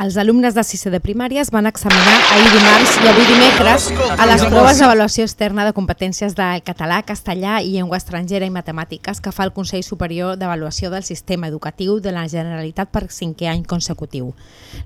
Els alumnes de sisè de primària es van examinar ahir dimarts i avui dimecres a les proves d'avaluació externa de competències de català, castellà i llengua estrangera i matemàtiques que fa el Consell Superior d'Avaluació del Sistema Educatiu de la Generalitat per cinquè any consecutiu.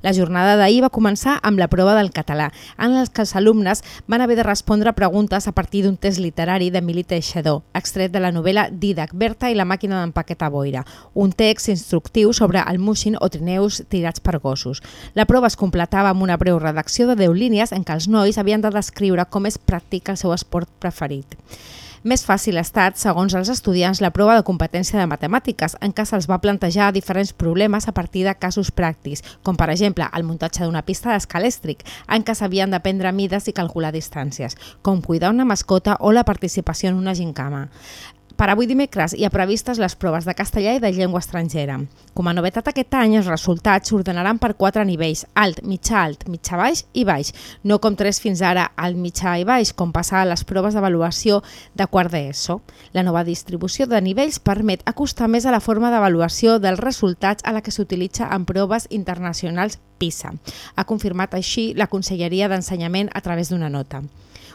La jornada d'ahir va començar amb la prova del català, en la que els alumnes van haver de respondre preguntes a partir d'un test literari d'Emili Teixidor, extret de la novel·la Didac, Berta i la màquina d'empaquetar boira, un text instructiu sobre el mushin o trineus tirats per gossos. La prova es completava amb una breu redacció de 10 línies en què els nois havien de descriure com es practica el seu esport preferit. Més fàcil ha estat, segons els estudiants, la prova de competència de matemàtiques, en què se'ls va plantejar diferents problemes a partir de casos pràctics, com per exemple el muntatge d'una pista d'escalèstric, en què s'havien de prendre mides i calcular distàncies, com cuidar una mascota o la participació en una gincama. Per avui dimecres hi ha previstes les proves de castellà i de llengua estrangera. Com a novetat aquest any, els resultats s'ordenaran per quatre nivells, alt, mitjà alt, mitjà baix i baix, no com tres fins ara, alt, mitjà i baix, com passa a les proves d'avaluació de quart d'ESO. La nova distribució de nivells permet acostar més a la forma d'avaluació dels resultats a la que s'utilitza en proves internacionals PISA. Ha confirmat així la Conselleria d'Ensenyament a través d'una nota.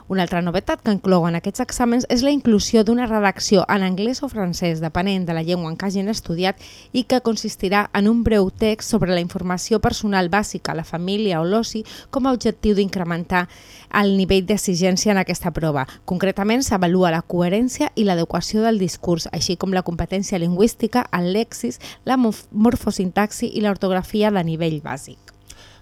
Una altra novetat que inclouen aquests exàmens és la inclusió d'una redacció en anglès o francès, depenent de la llengua en què hagin estudiat, i que consistirà en un breu text sobre la informació personal bàsica, la família o l'oci, com a objectiu d'incrementar el nivell d'exigència en aquesta prova. Concretament, s'avalua la coherència i l'adequació del discurs, així com la competència lingüística, el lexis, la morfosintaxi i l'ortografia de nivell bàsic.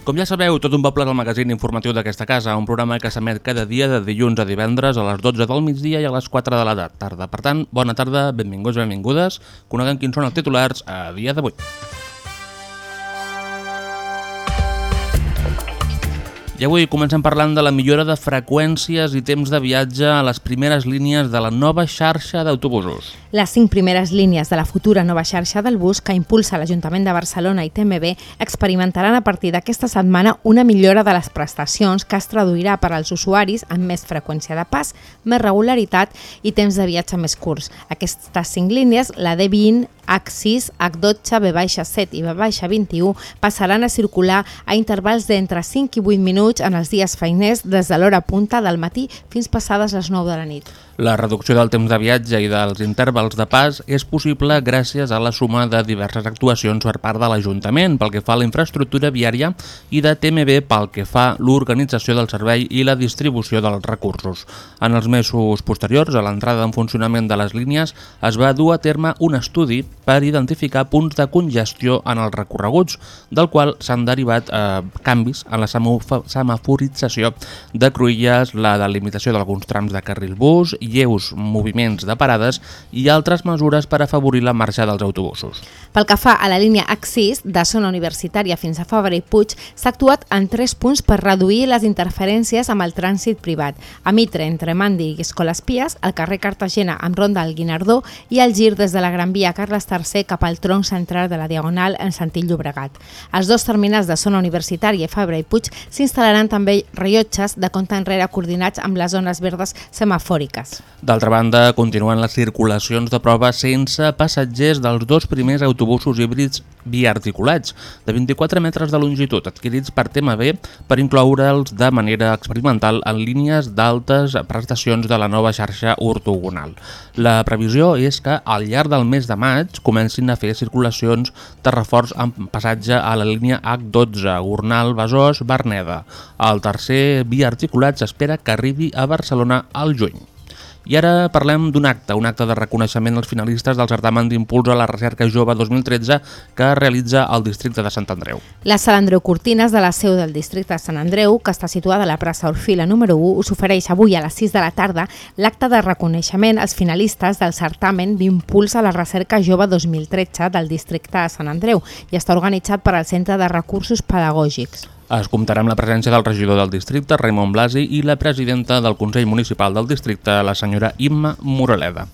Com ja sabeu, tot un poble és el magazín informatiu d'aquesta casa, un programa que s'emet cada dia de dilluns a divendres a les 12 del migdia i a les 4 de la tarda. Per tant, bona tarda, benvinguts, benvingudes, coneguem quins són els titulars a dia d'avui. I avui comencem parlant de la millora de freqüències i temps de viatge a les primeres línies de la nova xarxa d'autobusos. Les cinc primeres línies de la futura nova xarxa del bus que impulsa l'Ajuntament de Barcelona i TMB experimentaran a partir d'aquesta setmana una millora de les prestacions que es traduirà per als usuaris amb més freqüència de pas, més regularitat i temps de viatge més curts. Aquestes cinc línies, la D20, H6, H12, B-7 i B-21 passaran a circular a intervals d'entre 5 i 8 minuts en els dies feiners des de l'hora punta del matí fins passades les 9 de la nit. La reducció del temps de viatge i dels intervals de pas és possible gràcies a la suma de diverses actuacions per part de l'Ajuntament pel que fa a la infraestructura viària i de TMB pel que fa l'organització del servei i la distribució dels recursos. En els mesos posteriors a l'entrada en funcionament de les línies es va dur a terme un estudi per identificar punts de congestió en els recorreguts, del qual s'han derivat eh, canvis en la semaforització de cruïlles, la delimitació d'alguns trams de carril bus, lleus moviments de parades i altres mesures per afavorir la marxa dels autobusos. Pel que fa a la línia Axis, de zona universitària fins a Fabra i Puig, s'ha actuat en tres punts per reduir les interferències amb el trànsit privat. A Mitre, entre Mandi i Escoles Pies, al carrer Cartagena amb Ronda al Guinardó i el gir des de la Gran Via Carles III cap al tronc central de la Diagonal en sentit Llobregat. Els dos terminals de zona universitària Fabra i Puig s'instal·laran també rellotges de compte enrere coordinats amb les zones verdes semafòriques. Hores. D'altra banda, continuen les circulacions de prova sense passatgers dels dos primers autobusos híbrids biarticulats de 24 metres de longitud adquirits per TMB per incloure'ls de manera experimental en línies d'altes prestacions de la nova xarxa ortogonal. La previsió és que al llarg del mes de maig comencin a fer circulacions de reforç amb passatge a la línia H12, Gornal, Besòs, Berneda. El tercer biarticulat s'espera que arribi a Barcelona al juny. I ara parlem d'un acte, un acte de reconeixement als finalistes del certamen d'impuls a la recerca jove 2013 que realitza el districte de Sant Andreu. La sala Andreu Cortines de la seu del districte de Sant Andreu, que està situada a la plaça Orfila número 1, us ofereix avui a les 6 de la tarda l'acte de reconeixement als finalistes del certamen d'impuls a la recerca jove 2013 del districte de Sant Andreu i està organitzat per al Centre de Recursos Pedagògics. Es comptarà amb la presència del regidor del districte, Raimon Blasi, i la presidenta del Consell Municipal del districte, la senyora Imma Moraleda.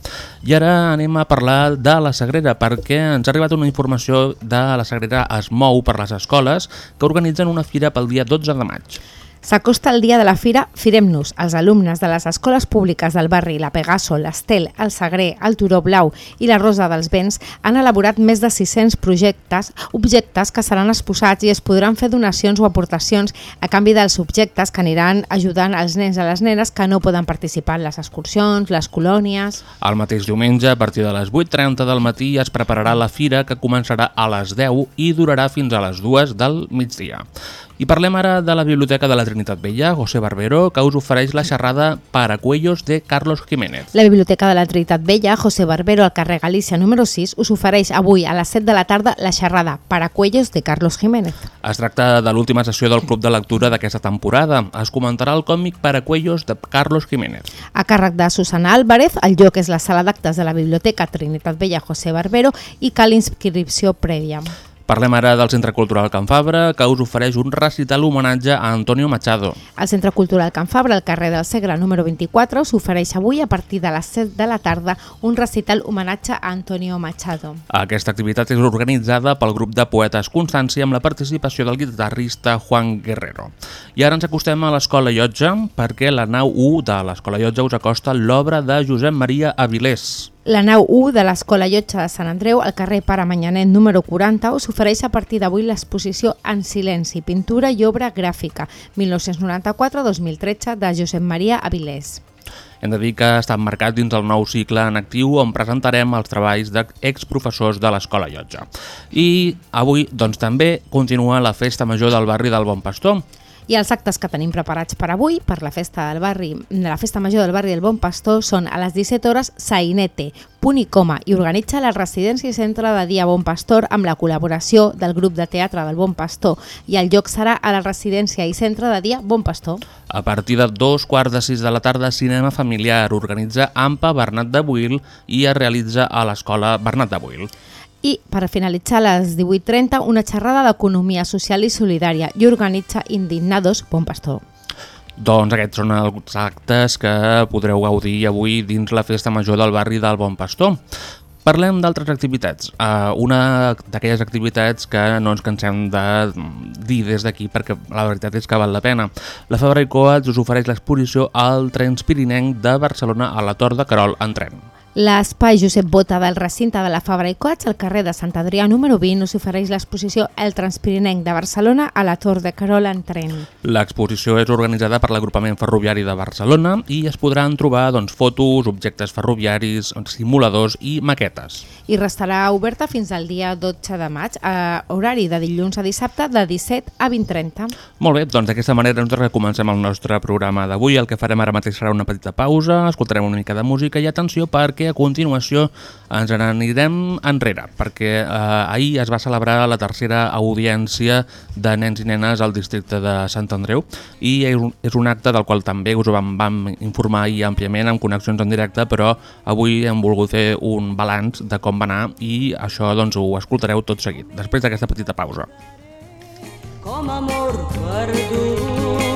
I ara anem a parlar de la Sagrera, perquè ens ha arribat una informació de la Sagrera es mou per les escoles que organitzen una fira pel dia 12 de maig. S'acosta el dia de la fira Firem-nos. Els alumnes de les escoles públiques del barri La Pegaso, l'Estel, el Sagrer, el Turó Blau i la Rosa dels Vents han elaborat més de 600 projectes, objectes que seran exposats i es podran fer donacions o aportacions a canvi dels objectes que aniran ajudant els nens i les nenes que no poden participar en les excursions, les colònies... El mateix diumenge, a partir de les 8.30 del matí, es prepararà la fira que començarà a les 10 i durarà fins a les 2 del migdia. I parlem ara de la Biblioteca de la Trinitat Vella, José Barbero, que us ofereix la xerrada Paracuellos de Carlos Jiménez. La Biblioteca de la Trinitat Vella, José Barbero, al carrer Galícia número 6, us ofereix avui a les 7 de la tarda la xerrada Paracuellos de Carlos Jiménez. Es tracta de l'última sessió del Club de Lectura d'aquesta temporada. Es comentarà el còmic Paracuellos de Carlos Jiménez. A càrrec de Susana Álvarez, el lloc és la sala d'actes de la Biblioteca Trinitat Vella José Barbero i cal inscripció prèvia. Parlem ara del Centre Cultural Can Fabra, que us ofereix un recital homenatge a Antonio Machado. El Centre Cultural Can Fabra, al carrer del Segre número 24, s'ofereix avui a partir de les 7 de la tarda un recital homenatge a Antonio Machado. Aquesta activitat és organitzada pel grup de poetes Constància amb la participació del guitarrista Juan Guerrero. I ara ens acostem a l'Escola Llotja perquè la nau 1 de l'Escola Llotja us acosta l'obra de Josep Maria Avilés. La nau 1 de l'Escola Llotja de Sant Andreu, al carrer Pare Manyanet número 40, us ofereix a partir d'avui l'exposició En silenci, pintura i obra gràfica, 1994-2013, de Josep Maria Avilés. Hem de dir que està marcat dins el nou cicle en actiu on presentarem els treballs d'exprofessors de l'Escola Llotja. I avui doncs, també continua la Festa Major del barri del Bon Pastor. I els actes que tenim preparats per avui, per la festa del barri, la festa major del barri del Bon Pastor, són a les 17 hores Sainete, punt i coma, i organitza la residència i centre de dia Bon Pastor amb la col·laboració del grup de teatre del Bon Pastor i el lloc serà a la residència i centre de dia Bon Pastor. A partir de dos quarts de sis de la tarda, cinema familiar organitza AMPA Bernat de Buil i es realitza a l'escola Bernat de Buil. I, per finalitzar a les 18.30, una xerrada d'economia social i solidària i organitza Indignados Bon Pastor. Doncs aquests són els actes que podreu gaudir avui dins la festa major del barri del Bon Pastor. Parlem d'altres activitats. Uh, una d'aquelles activitats que no ens cansem de dir des d'aquí perquè la veritat és que val la pena. La Fabra i Coats us ofereix l'exposició al Trens Pirinenc de Barcelona a la Tor de Carol en tren. L'espai Josep Bota del recinte de la Fabra i Coats, al carrer de Sant Adrià número 20, us ofereix l'exposició El Transpirinenc de Barcelona a la Tor de Carol en tren. L'exposició és organitzada per l'agrupament ferroviari de Barcelona i es podran trobar doncs, fotos, objectes ferroviaris, simuladors i maquetes. I restarà oberta fins al dia 12 de maig, a horari de dilluns a dissabte de 17 a 20.30. Molt bé, doncs d'aquesta manera nosaltres comencem el nostre programa d'avui. El que farem ara mateix serà una petita pausa, escoltarem una mica de música i atenció perquè a continuació ens n'anirem enrere, perquè eh, ahir es va celebrar la tercera audiència de nens i nenes al districte de Sant Andreu i és un, és un acte del qual també us vam, vam informar ahir àmpliament amb connexions en directe, però avui hem volgut fer un balanç de com va anar i això doncs, ho escoltareu tot seguit, després d'aquesta petita pausa. com amor perdut.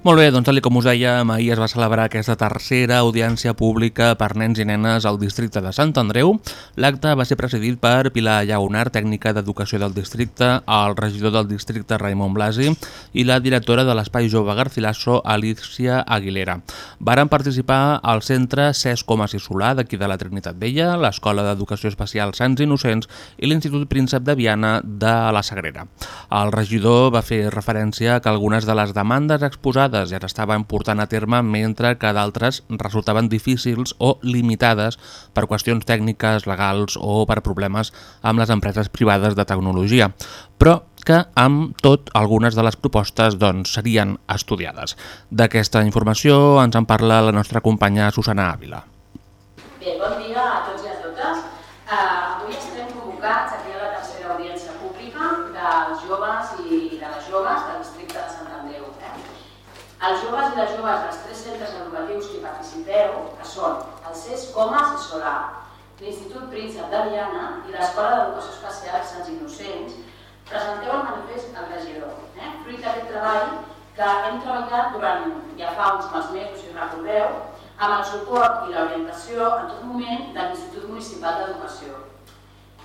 Molt bé, doncs tal com us dèiem, ahir es va celebrar aquesta tercera audiència pública per nens i nenes al districte de Sant Andreu. L'acte va ser presidit per Pilar Llaunar, tècnica d'educació del districte, el regidor del districte Raimon Blasi i la directora de l'Espai Jove Garcilaso, Alicia Aguilera. Varen participar al centre Cesc Comas i Solà d'aquí de la Trinitat Vella, l'Escola d'Educació Especial Sants Innocents i l'Institut Príncep de Viana de la Sagrera. El regidor va fer referència que algunes de les demandes exposades ja s'estaven portant a terme mentre que d'altres resultaven difícils o limitades per qüestions tècniques, legals o per problemes amb les empreses privades de tecnologia, però que amb tot algunes de les propostes doncs, serien estudiades. D'aquesta informació ens en parla la nostra companya Susana Ávila. Bé, bon dia a tots i a totes. Uh, avui estem convocats aquí a la tercera audiència pública dels joves i de les joves del districte de Sant Andreu. Eh? Els joves i les joves dels tres centres educatius que hi participeu, que són Comas i Solà, l'Institut Príncep de Viana i l'Escola d'Educació Especial Sants Innocents, presenteu el manifest al regidor. Eh? Fruit d'aquest treball que hem treballat durant ja fa uns quants mesos, si recordeu, amb el suport i l'orientació en tot moment de l'Institut Municipal d'Educació.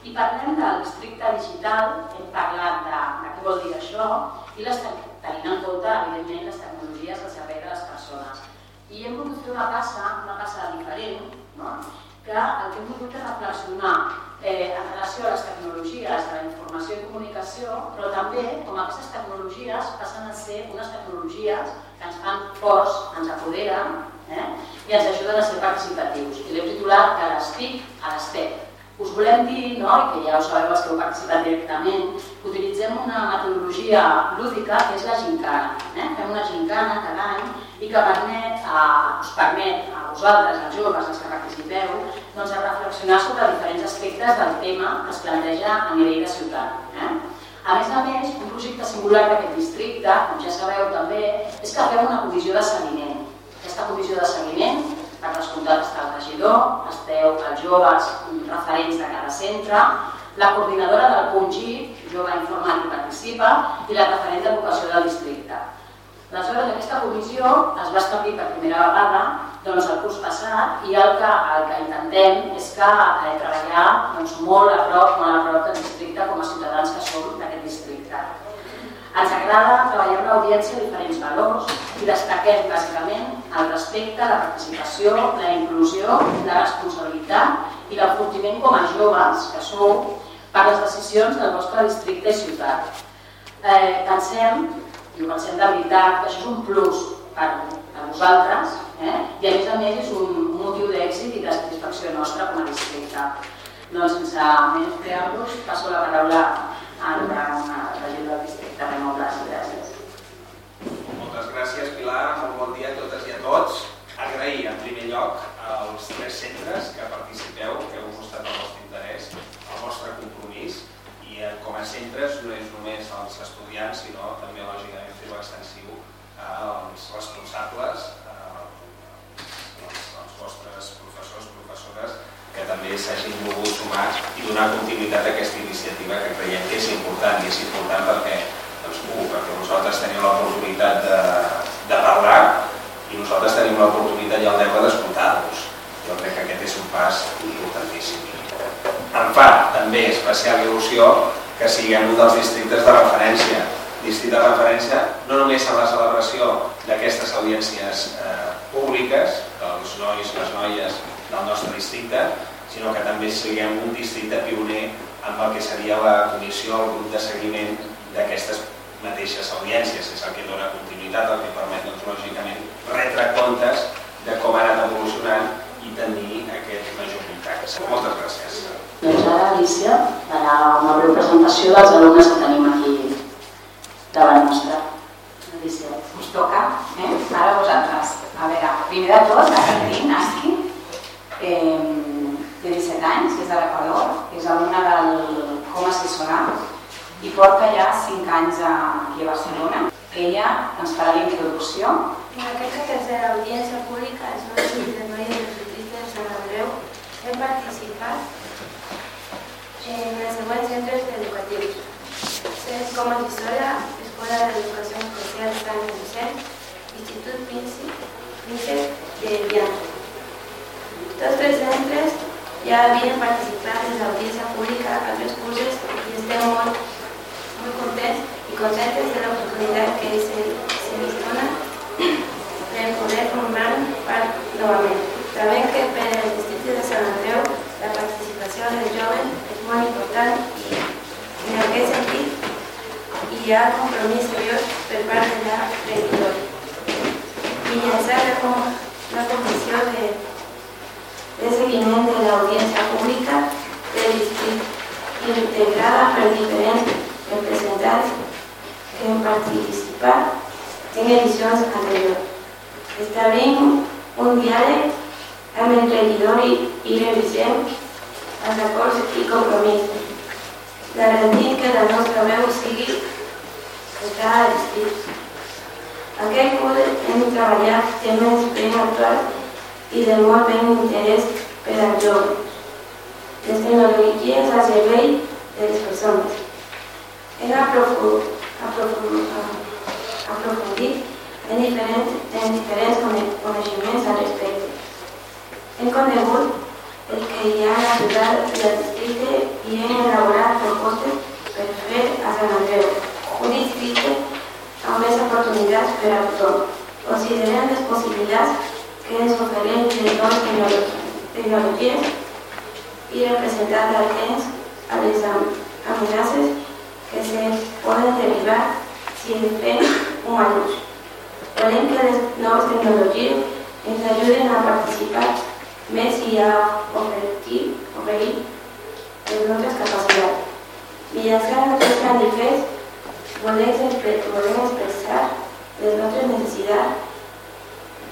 I parlem del districte digital, hem parlat de, de què vol dir això, i les, tenint en compte, evidentment, les tecnologies al servei de les persones. I hem volgut fer una passa, una passa diferent, no? que el que hem volgut és reflexionar eh, en relació a les tecnologies de la informació i comunicació, però també com aquestes tecnologies passen a ser unes tecnologies que ens fan forts, ens apoderen eh, i ens ajuden a ser participatius. I l'hem titulat de les TIC a les TEC. Us volem dir, no, i que ja ho sabeu els que heu participat directament, que utilitzem una metodologia lúdica que és la gincana. Eh? Fem una gincana cada any i que permet a, us permet a vosaltres, els joves, els que participeu, doncs, a reflexionar sobre diferents aspectes del tema que es planteja a nivell de ciutat. Eh? A més a més, un projecte singular d'aquest districte, com ja sabeu també, és que fem una comissió de seguiment. Aquesta comissió de seguiment per descomptat està el regidor, esteu els joves referents de cada centre, la coordinadora del punt G, jove i participa, i la referent d'educació del districte. Aleshores, aquesta comissió es va establir per primera vegada doncs, el curs passat i el que, el que intentem és que eh, treballar doncs, molt a prop, molt a prop del districte com a ciutadans que som d'aquest districte. Ens agrada treballar amb l'audiència diferents valors i destaquem bàsicament el respecte, la participació, la inclusió, la responsabilitat i l'enfortiment com a joves que sou per les decisions del vostre districte i ciutat. Eh, pensem, i ho pensem de veritat, que això és un plus per a vosaltres eh? i a més a més és un motiu d'èxit i de satisfacció nostra com a districte. Doncs sense més preàmbuls passo la paraula al regidor del districte, Ramon Blas. Gràcies. Moltes gràcies, Pilar. Molt bon dia a totes i a tots. Agrair, en primer lloc, als tres centres que participeu, que heu mostrat el vostre interès, el vostre compromís, i eh, com a centres no és només als estudiants, sinó també, lògicament, fer-ho extensiu als responsables, als vostres professors, professores, que també s'hagin volgut sumar i donar continuïtat a aquesta iniciativa que creiem que és important i és important perquè, uh, perquè vosaltres teniu l'oportunitat de, de parlar i nosaltres tenim l'oportunitat i el deure d'escoltar-vos. Jo crec que aquest és un pas importantíssim. Em fa també especial il·lusió que siguem un dels districtes de referència. Districte de referència no només a la celebració d'aquestes audiències eh, públiques, dels nois i les noies del nostre districte, sinó que també siguem un districte pioner amb el que seria la comissió, el grup de seguiment d'aquestes mateixes audiències, és el que dona continuïtat, el que permet, doncs, lògicament, retre comptes de com ha anat evolucionant i tenir aquest major contacte. Moltes gràcies. Doncs ara, Alicia, farà una breu presentació dels alumnes que tenim aquí davant nostra. Alicia, us toca, eh? Ara vosaltres. A veure, primer de tot, la Catherine Aski, eh, té 17 anys, és de l'Equador, és alumna del Com Assessorar i porta ja 5 anys aquí a Barcelona. Ella ens farà la introducció. En aquesta tercera audiència pública es va decidir de noies dels districtes Sant Andreu hem participat en els següents centres educatius. Com a gestora, Escola d'Educació Especial Sant Vicent, Institut Pinci de Viana. Tots tres centres ja havien participat en l'audiència pública a tres cursos i estem molt, molt contents i contentes de l'oportunitat que se, se ens dona per poder formar part novament. Sabem que per al districte de Sant Andreu la participació dels joves és molt important i en aquest sentit hi ha compromís seriós per part de la regidora. Mitjançant la, com, la comissió de, de seguiment de l'audiència pública del districte integrada per diferents representants que han participat en edicions anteriors. Establim un diàleg amb el regidor i, i revisem els acords i compromisos, garantint que la nostra veu sigui estar al districte. Aquest curs hem treballat temes ben actuals i de molt ben interès per als joves. Les tecnologies al servei de les persones. Aprofundit, aprofundit en diferents, en al respecte. Hem conegut el que hi ha ajudat del districte i hem elaborat propostes a Sant Andreu un districte amb més oportunitats per a tothom. Considerem les possibilitats que ens ofereix noves tecnologies i representant d'alguns a les amenaces que se poden derivar si en fem un mal ús. Volem que les noves tecnologies ens ajuden a participar més i a oferir, oferir les nostres capacitats. Mitjançant aquests manifest volem, volem expressar les nostres necessitats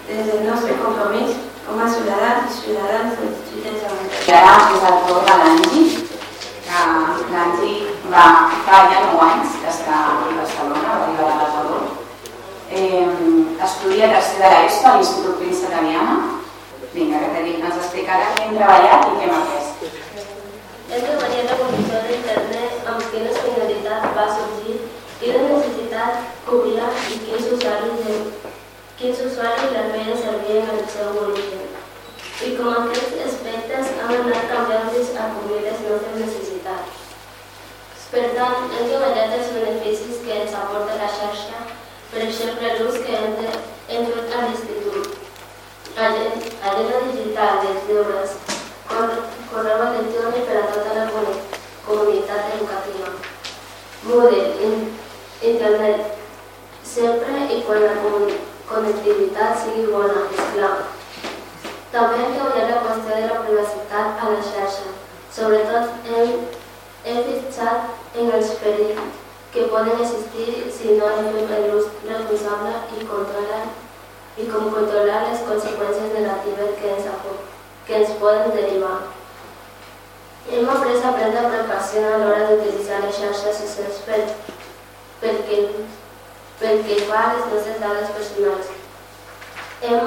des del nostre compromís com a ciutadans i ciutadans del districte de Sant Andreu. De l'Angi va ja 9 anys està a Barcelona, va arribar a l'Equador. Eh, estudia tercer de l'ESO a l'Institut Princesa Diana. Vinga, que te dic, ens explicarà què hem treballat i què hem après. Hem treballat la comissió d'internet amb quina finalitat va sorgir, quina necessitat cobria i quins usuaris, de, quins usuaris la feien servir en el seu origen. I com aquests aspectes han anat canviant Per tant, hem treballat els beneficis que ens aporta la xarxa, per exemple, l'ús que hem, de, hem fet a l'institut, agenda digital dels llibres, correu electrònic per a tota la comunitat educativa, Moodle, in, internet, sempre i quan la connectivitat sigui bona, esclar. També hem treballat la qüestió de la privacitat a la xarxa. Sobretot hem, hem fixat en els perills que poden existir si no en fem l'ús responsable i controlar i com controlar les conseqüències que ens, que ens poden derivar. Hem après a prendre precaució a l'hora d'utilitzar les xarxes socials per, perquè, perquè fa a les nostres dades personals. Hem,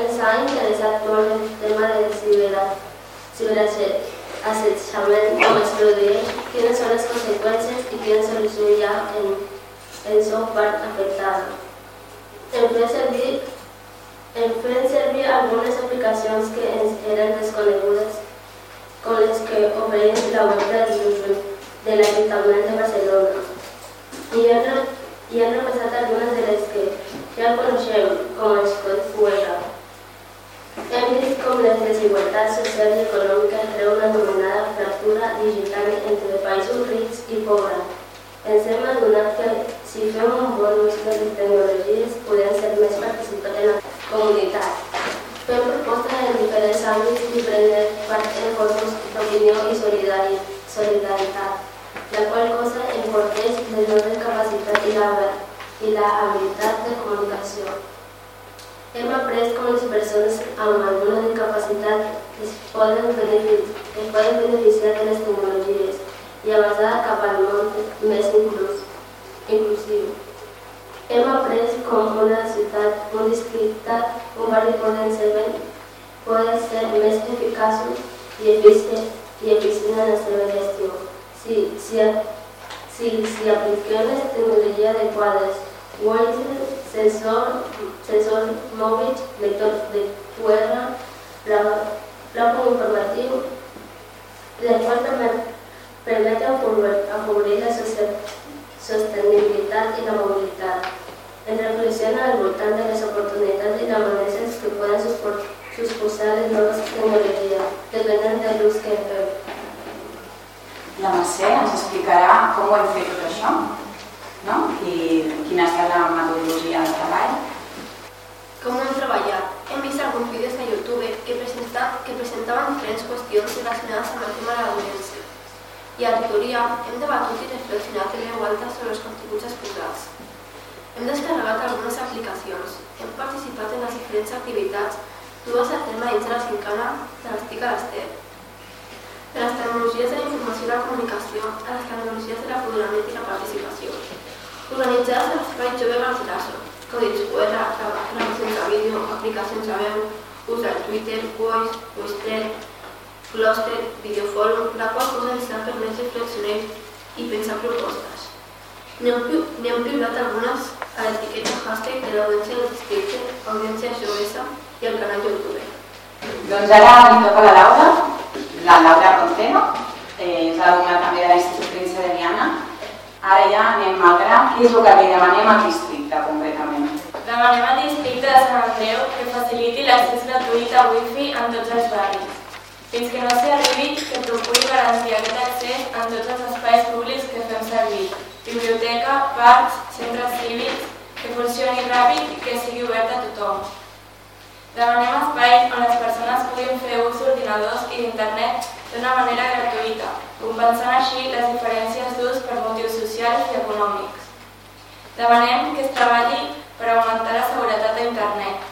ens ha interessat el tema del ciberassetjament, com es produeix, quines són les conseqüències i quina solució hi ha en, en sou part afectada. Em fer servir, em fer servir algunes aplicacions que ens eren desconegudes, com les que ofereix la web del de l'Ajuntament de Barcelona. I hem, i hem repassat algunes de les que ja coneixem, com els codes QR. Hem vist com les desigualtats socials i econòmiques creuen una anomenada fractura digital entre països rics i pobres. Ens hem adonat que si fem un bon ús de ser més participants en la comunitat. Fem propostes en diferents àmbits i prendre part en fòrums d'opinió i solidaritat, la qual cosa enforteix les nostres capacitats i la, i la habilitat de comunicació. Hem après com les persones amb alguna discapacitat es poden, es beneficiar de les tecnologies i avançar cap al món més inclús, inclusiu. Hem après com una ciutat, un districte, un barri poden ser, ben, poden ser casos i eficient, i eficient en la seva. Si, si, si, si apliqueu les tecnologies adequades, Waze, sensor, sensor mòbils, lector de QR, plàfon informatiu, la qual permet, afavorir la sostenibilitat i la mobilitat. En reflexiona al voltant de les oportunitats i les que poden suposar les noves tecnologies, depenent de l'ús que en feu. La Mercè ens explicarà com ho hem fet tot això no? i quina ha estat la metodologia del treball. Com hem treballat? Hem vist alguns vídeos a YouTube que, presenta, que presentaven diferents qüestions relacionades amb el tema de l'audiència. I a tutoria hem debatut i reflexionat en veu alta sobre els continguts exposats. Hem descarregat algunes aplicacions, hem participat en les diferents activitats dues a terme dins de la cincana de l'Estic a l'Ester. De les tecnologies de la informació i la comunicació a les tecnologies de l'apoderament i la participació. Organitzades a l'espai jove Garcilaso, codis QR, gravacions de vídeo, aplicacions de veu, ús del Twitter, Voice, Voicetrail, Cluster, Videofòrum, la qual cosa ens ha permès reflexionar i pensar propostes. N'hem piulat algunes a l'etiqueta hashtag de l'audiència del districte, audiència jovesa i al canal YouTube. Doncs ara li toca la Laura, la Laura Roncero, eh, és alumna també de l'Institut Princesa de Diana. Ara ja anem al gra, què és el que li demanem al districte? Demanem al districte de Sant Andreu que faciliti l'accés gratuït a wifi en tots els barris. Fins que no s'hi arribi, que procuri garantir aquest accés en tots els espais públics que fem servir. Biblioteca, parcs, centres cívics, que funcioni ràpid i que sigui obert a tothom. Demanem espais on les persones puguin fer ús d'ordinadors i d'internet d'una manera gratuïta, compensant així les diferències d'ús per motius socials i econòmics. Demanem que es treballi per augmentar la seguretat d'internet.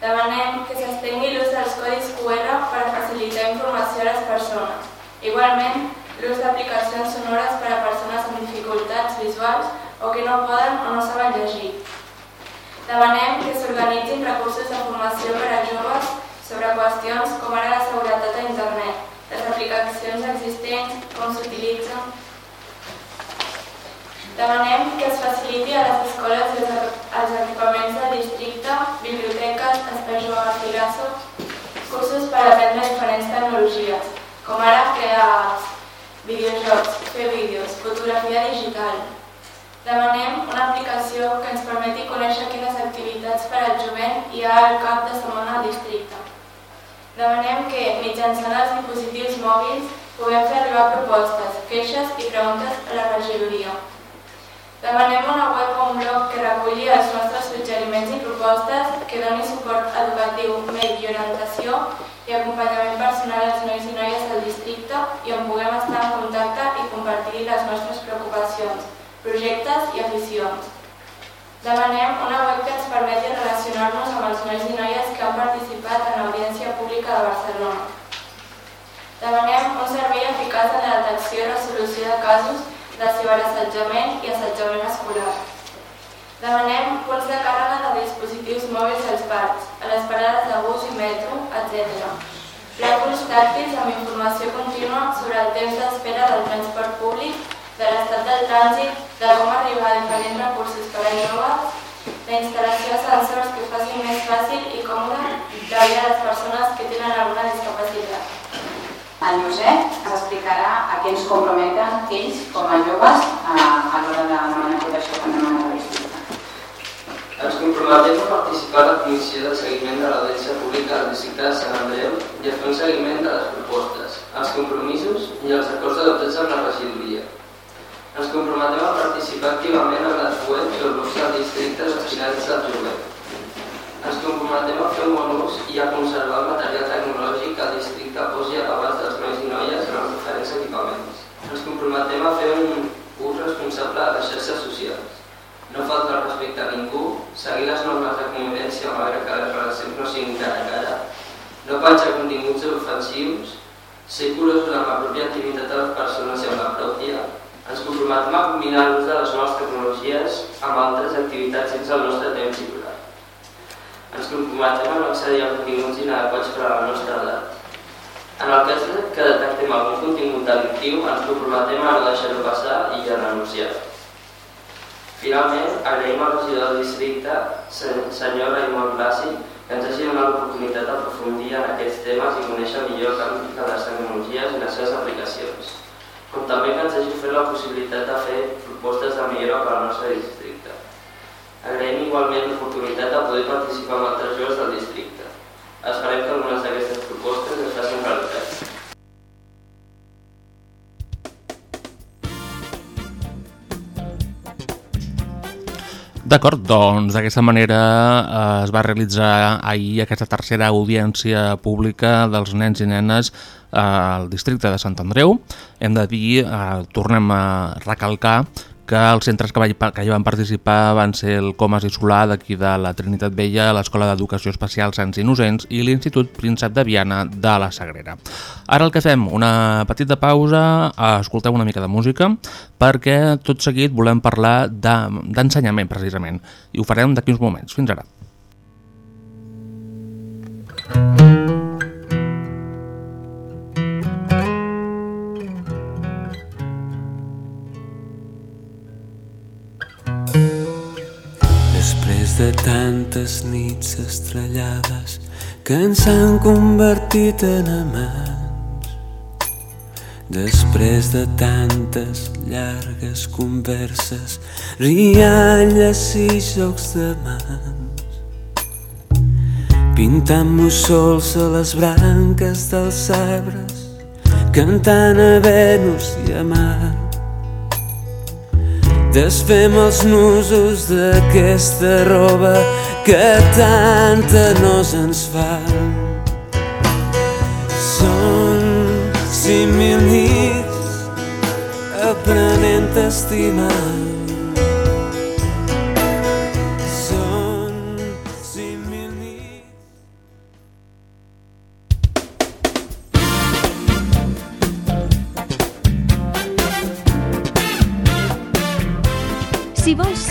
Demanem que s'estengui l'ús dels codis QR per facilitar informació a les persones. Igualment, l'ús d'aplicacions sonores per a persones amb dificultats visuals o que no poden o no saben llegir. Demanem que s'organitzin recursos de formació per a joves sobre qüestions com ara la seguretat a internet, les aplicacions existents, com s'utilitzen, Demanem que es faciliti a les escoles i als equipaments del districte, biblioteques, espais a Filasso, cursos per aprendre diferents tecnologies, com ara crear videojocs, fer vídeos, fotografia digital. Demanem una aplicació que ens permeti conèixer quines activitats per al jovent hi ha al cap de setmana al districte. Demanem que, mitjançant els dispositius mòbils, puguem fer arribar propostes, queixes i preguntes a la regidoria. Demanem una web o un blog que reculli els nostres suggeriments i propostes, que doni suport educatiu, medi i orientació i acompanyament personal als nois i noies del districte i on puguem estar en contacte i compartir les nostres preocupacions, projectes i aficions. Demanem una web que ens permeti relacionar-nos amb els nois i noies que han participat en l'Audiència Pública de Barcelona. Demanem un servei eficaç en la detecció i resolució de casos de ciberassetjament i assetjament escolar. Demanem punts de càrrega de dispositius mòbils als parcs, a les parades de bus i metro, etc. Plàcols tàctils amb informació contínua sobre el temps d'espera del transport públic, de l'estat del trànsit, de com arribar a diferents recursos per a joves, la instal·lació de sensors que faci més fàcil i còmode la vida de les persones que tenen alguna discapacitat. El Josep ens explicarà a què ens comprometen ells com a joves a, a l'hora de demanar protecció quan districte. Ens comprometem a participar a la comissió de seguiment de l'audiència pública del districte de Sant Andreu i a fer un seguiment de les propostes, els compromisos i els acords adoptats amb la regidoria. Ens comprometem a participar activament en les webs o grups del districte destinats al jovent ens comprometem a fer un bon ús i a conservar el material tecnològic districte posi a l'abast dels nois i noies en els diferents equipaments. Ens comprometem a fer un ús responsable de les xarxes socials. No falta respecte a ningú, seguir les normes de convivència malgrat que les relacions no siguin cara a cara, no penjar continguts ofensius, ser curós amb la pròpia intimitat de les persones i amb la pròpia, ens comprometem a combinar l'ús de les noves tecnologies amb altres activitats dins el nostre temps lliure. Ens comprometem a no accedir a continguts inadequats per a la nostra edat. En el cas que detectem algun contingut delictiu, ens comprometem a no deixar-ho passar i a renunciar. Finalment, agraïm al regidor del districte, se- senyor Raimon Blasi, que ens hagi donat l'oportunitat d'aprofundir en aquests temes i conèixer millor el de les tecnologies i les seves aplicacions, com també que ens hagi fet la possibilitat de fer propostes de millora per al nostre districte. Agraïm igualment l'oportunitat de poder participar en altres jocs del districte. Esperem que algunes d'aquestes propostes es facin realitat. D'acord, doncs d'aquesta manera eh, es va realitzar ahir aquesta tercera audiència pública dels nens i nenes eh, al districte de Sant Andreu. Hem de dir, eh, tornem a recalcar que els centres que, va, que hi van participar van ser el Comas i Solà d'aquí de la Trinitat Vella, l'Escola d'Educació Especial Sants Innocents i l'Institut Príncep de Viana de la Sagrera. Ara el que fem, una petita pausa, escolteu una mica de música, perquè tot seguit volem parlar de- d'ensenyament, de, precisament, i ho farem d'aquí uns moments. Fins ara. Després de tantes nits estrellades que ens han convertit en amants, després de tantes llargues converses, rialles i jocs de mans, pintant mussols a les branques dels arbres, cantant a Venus i a Mart. Desfem els nusos d'aquesta roba que tanta nos ens fa. Són cinc mil nits aprenent a estimar.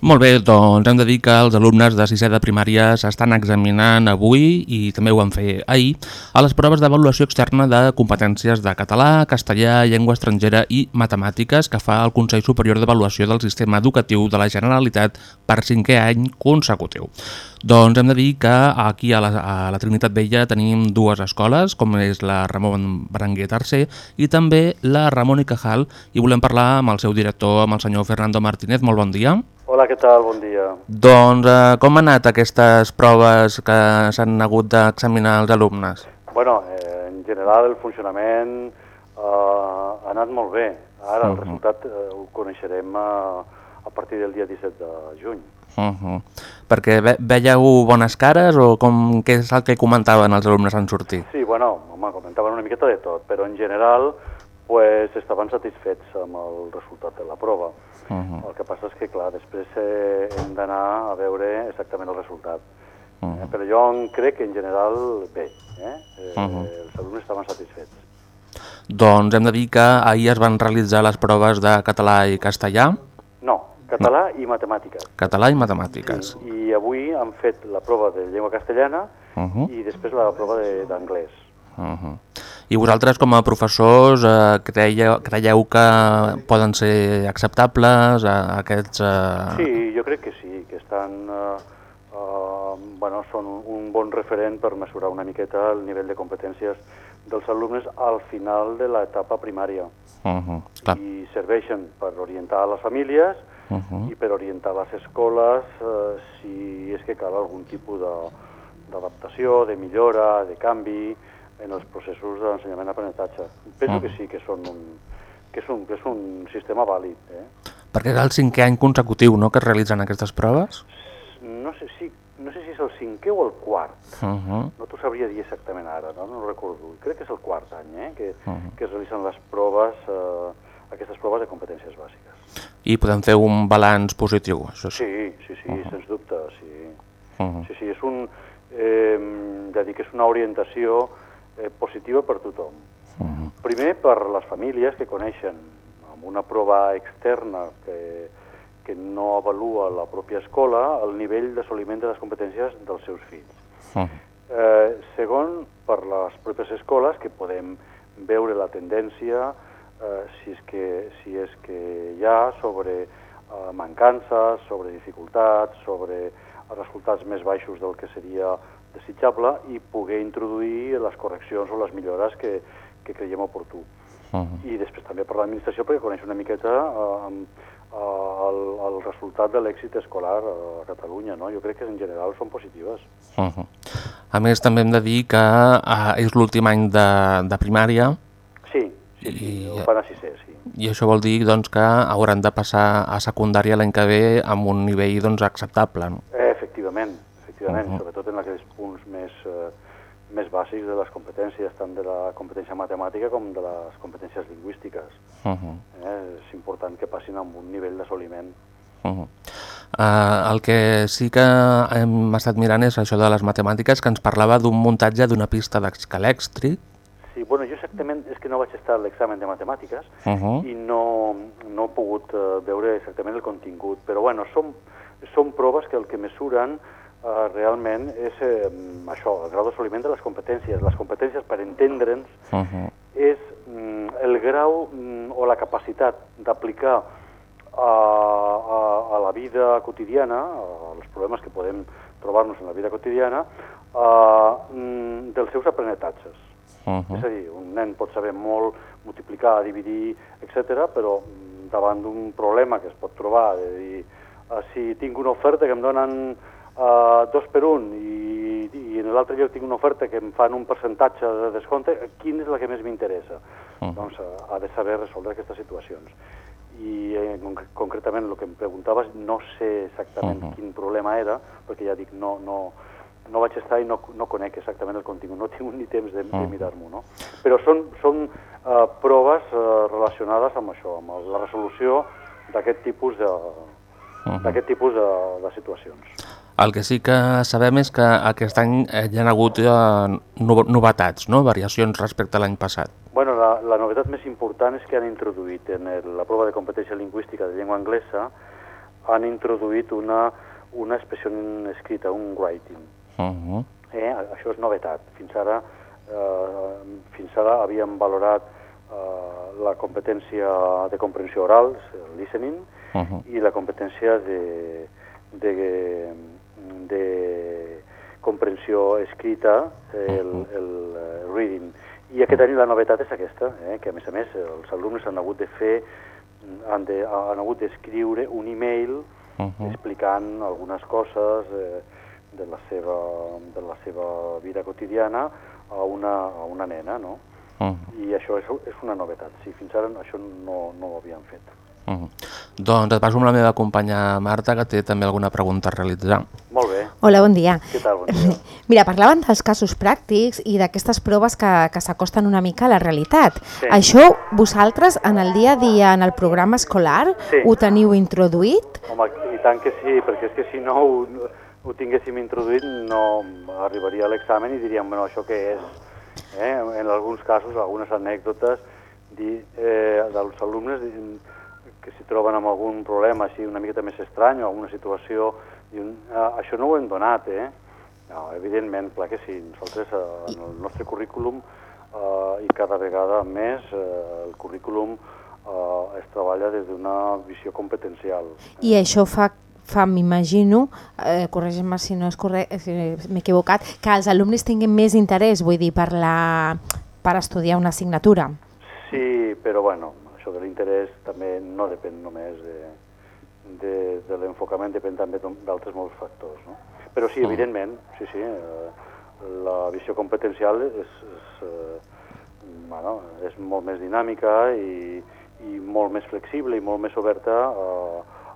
Molt bé, doncs hem de dir que els alumnes de sisè de primària s'estan examinant avui i també ho van fer ahir a les proves d'avaluació externa de competències de català, castellà, llengua estrangera i matemàtiques que fa el Consell Superior d'Avaluació del Sistema Educatiu de la Generalitat per cinquè any consecutiu. Doncs hem de dir que aquí a la, a la Trinitat Vella tenim dues escoles, com és la Ramon Berenguer III i també la Ramon i Cajal, i volem parlar amb el seu director, amb el senyor Fernando Martínez. Molt bon dia. Hola, què tal? Bon dia. Doncs eh, com han anat aquestes proves que s'han hagut d'examinar els alumnes? Bueno, eh, en general el funcionament eh, ha anat molt bé. Ara el Mhm. resultat eh, ho coneixerem eh, a partir del dia 17 de juny. Uh -huh. Perquè ve veieu bones cares o com, què és el que comentaven els alumnes en sortir? Sí, bueno, home, comentaven una miqueta de tot, però en general pues, estaven satisfets amb el resultat de la prova. Uh -huh. El que passa és que, clar, després eh, hem d'anar a veure exactament el resultat. Uh Eh, però jo crec que en general bé. Eh? Eh, Uh -huh. Els alumnes estaven satisfets. Doncs hem de dir que ahir es van realitzar les proves de català i castellà, No, català i matemàtiques. català i matemàtiques. I avui han fet la prova de llengua castellana Uh -huh. i després la prova de- d'anglès. Uh -huh. I vosaltres com a professors eh, creieu, creieu que poden ser acceptables eh, aquests... Eh... Sí, jo crec que sí, que estan... Eh, eh, bueno, són un, bon referent per mesurar una miqueta el nivell de competències dels alumnes al final de l'etapa primària. Uh -huh. Clar. I serveixen per orientar les famílies Uh -huh. i per orientar les escoles eh, si és que cal algun tipus de- d'adaptació, de, de millora, de canvi en els processos d'ensenyament-aprenentatge. Penso Ah. que sí, que, són un, que, és un, que és un sistema vàlid. Eh? Perquè és el cinquè any consecutiu no, que es realitzen aquestes proves? No, sé si, no sé si és el cinquè o el quart. Uh -huh. No t'ho sabria dir exactament ara, no, no ho recordo. Crec que és el quart any eh? que, Uh -huh. que es realitzen les proves, eh, aquestes proves de competències bàsiques. I podem fer un balanç positiu, això sí. Sí, sí, sí, uh -huh. sens dubte, sí. Uh -huh. Sí, sí, és un, eh, ja dic, és una orientació eh, positiva per tothom. Uh -huh. Primer per les famílies que coneixen amb una prova externa que, que no avalua la pròpia escola el nivell d'assoliment de les competències dels seus fills. Uh Eh, segon, per les pròpies escoles, que podem veure la tendència, eh, si, és que, si és que hi ha, sobre eh, mancances, sobre dificultats, sobre resultats més baixos del que seria desitjable i poder introduir les correccions o les millores que, que creiem oportú. -huh. I després també per l'administració perquè coneix una miqueta eh, eh, el, el resultat de l'èxit escolar a Catalunya. No? Jo crec que en general són positives. Uh -huh. A més, també hem de dir que uh, és l'últim any de, de primària Sí, sí, sí, I- ho fan a sisè, sí. i això vol dir doncs, que hauran de passar a secundària l'any que ve amb un nivell doncs, acceptable. No? Efectivament, efectivament, Mhm. sobretot en aquells punts més, eh, més bàsics de les competències, tant de la competència matemàtica com de les competències lingüístiques. Uh -huh. Eh? És important que passin amb un nivell d'assoliment. Uh -huh. uh, el que sí que hem estat mirant és això de les matemàtiques, que ens parlava d'un muntatge d'una pista d'escalèxtric. Sí, bueno, jo exactament és que no vaig estar a l'examen de matemàtiques Uh -huh. i no, no he pogut eh, veure exactament el contingut, però bueno, són, són proves que el que mesuren eh, realment és eh, això, el grau d'assoliment de les competències. Les competències, per entendre'ns, Uh -huh. és mm, el grau mm, o la capacitat d'aplicar a, a, a la vida quotidiana, als problemes que podem trobar-nos en la vida quotidiana, a, mm, dels seus aprenentatges. Uh És a dir, un nen pot saber molt multiplicar, dividir, etc, però mm, davant d'un problema que es pot trobar, de dir, eh, si tinc una oferta que em donen uh, dos per un i, i en l'altre lloc tinc una oferta que em fan un percentatge de descompte, quina és la que més m'interessa? Uh. Doncs uh, ha de saber resoldre aquestes situacions. I eh, conc- concretament el que em preguntaves, no sé exactament Mhm. quin problema era, perquè ja dic, no, no, no vaig estar i no, no conec exactament el contingut, no he tingut ni temps de, de Mhm. mirar-m'ho, no? Però són, són uh, proves uh, relacionades amb això, amb la resolució d'aquest tipus de, Mhm. d'aquest tipus de, de situacions. El que sí que sabem és que aquest any eh, hi ha hagut eh, no- novetats, no? variacions respecte a l'any passat. Bueno, la, la novetat més important és que han introduït en el, la prova de competència lingüística de llengua anglesa han introduït una, una expressió escrita, un writing. Uh -huh. Eh? Això és novetat. Fins ara, eh, fins ara havíem valorat eh, la competència de comprensió oral, listening, Uh -huh. i la competència de, de, de comprensió escrita, el, el eh, reading. I aquest any la novetat és aquesta, eh? que a més a més els alumnes han hagut de fer, han, de, han hagut d'escriure un e-mail Uh -huh. explicant algunes coses eh, de, la seva, de la seva vida quotidiana a una, a una nena, no? Uh -huh. I això és, és una novetat. Sí, fins ara això no, no ho havíem fet. Uh -huh. Doncs et passo amb la meva companya Marta, que té també alguna pregunta a realitzar. Molt bé. Hola, bon dia. Què tal? Bon dia. Mira, parlaven dels casos pràctics i d'aquestes proves que, que s'acosten una mica a la realitat. Sí. Això, vosaltres, en el dia a dia, en el programa escolar, Sí. ho teniu introduït? Home, i tant que sí, perquè és que si no ho, ho tinguéssim introduït no arribaria a l'examen i diríem, bueno, això què és? Eh? En alguns casos, algunes anècdotes dir, eh, dels alumnes dir, que si troben amb algun problema així una miqueta més estrany o alguna situació, diuen, ah, això no ho hem donat, eh? No, evidentment, clar que sí. Nosaltres, eh, en el nostre currículum, eh, i cada vegada més, eh, el currículum eh, es treballa des d'una visió competencial. I això fa, fa m'imagino, eh, corregim-me si no és correcte, si m'he equivocat, que els alumnes tinguin més interès, vull dir, per, la, per estudiar una assignatura. Sí, però bueno, això de l'interès també no depèn només de, de, de l'enfocament, depèn també d'altres molts factors. No? Però sí, evidentment, sí, sí, eh, la visió competencial és, és, eh, bueno, és molt més dinàmica i, i molt més flexible i molt més oberta a,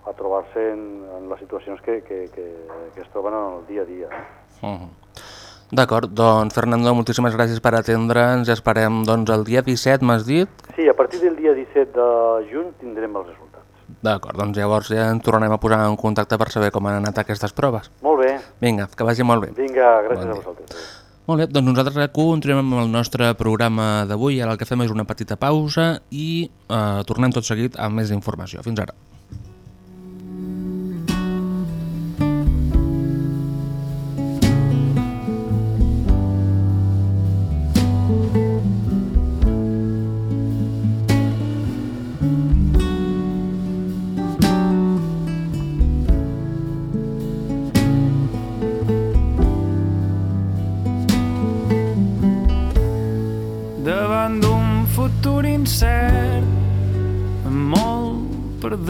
a trobar-se en, en les situacions que, que, que, que es troben en el dia a dia. No? Uh -huh. D'acord, doncs Fernando, moltíssimes gràcies per atendre'ns esperem doncs, el dia 17, m'has dit? Sí, a partir del dia 17 de juny tindrem els resultats. D'acord, doncs llavors ja ens tornarem a posar en contacte per saber com han anat aquestes proves. Molt bé. Vinga, que vagi molt bé. Vinga, gràcies Bon a vosaltres. Molt bé, doncs nosaltres continuem amb el nostre programa d'avui. Ara el que fem és una petita pausa i eh, tornem tot seguit amb més informació. Fins ara.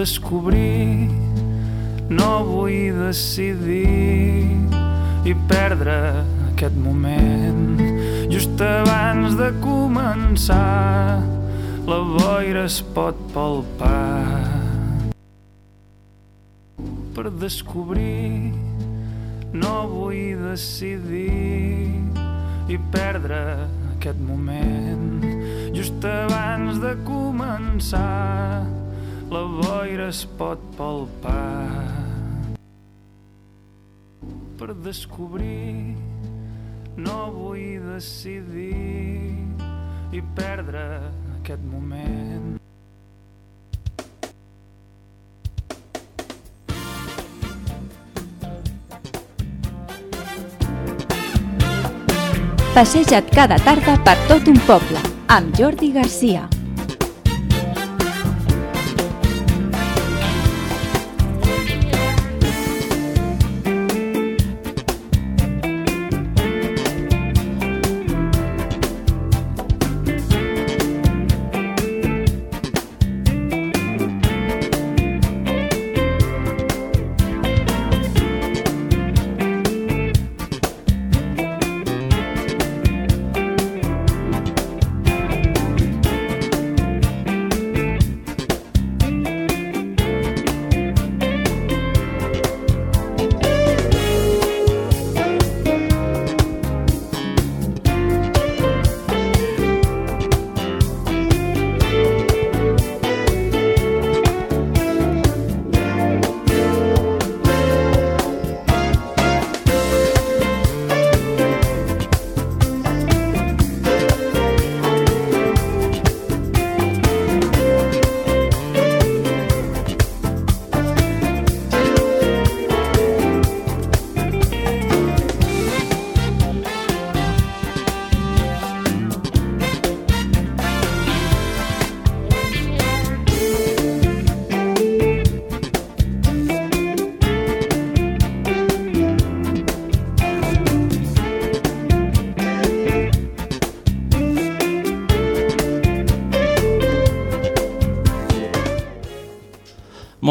Descobrir, no vull decidir i perdre aquest moment. Just abans de començar, la boira es pot palpar per descobrir, no vull decidir i perdre aquest moment. Just abans de començar, la boira es pot palpar per descobrir, no vull decidir i perdre aquest moment. Passeja't cada tarda per tot un poble amb Jordi Garcia.